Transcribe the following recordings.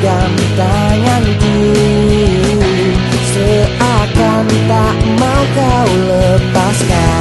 genggam tanganku Seakan tak mau kau lepaskan.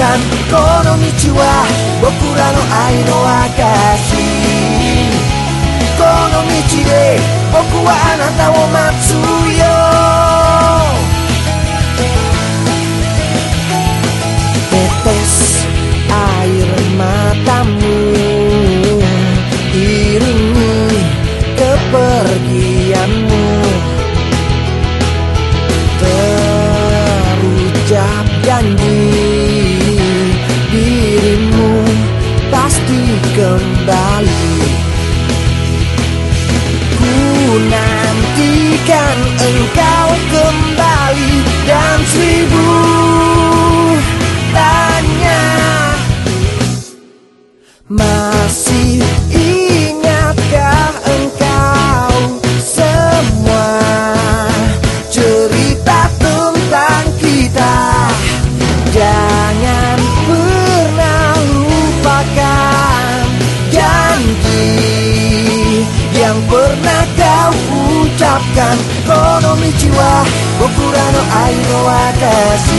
この道は僕らの愛の証この道で僕はあなたを待つよ。Pasti kembali. Ku nantikan engkau kembali Dan seribu tanya Masih ingatkah 間この道は僕らの愛の証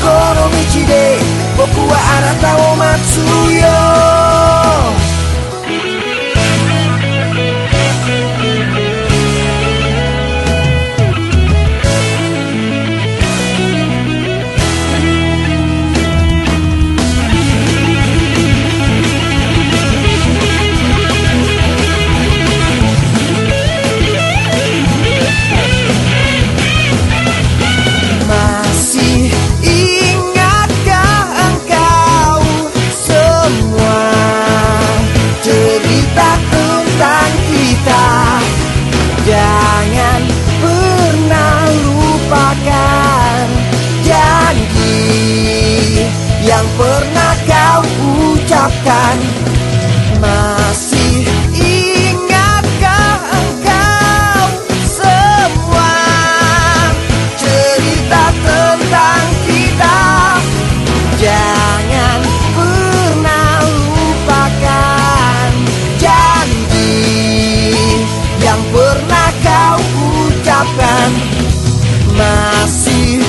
この道で僕はあなたを待つ。よ ucapkan Masih ingatkah engkau semua cerita tentang kita? Jangan pernah lupakan janji yang pernah kau ucapkan. Masih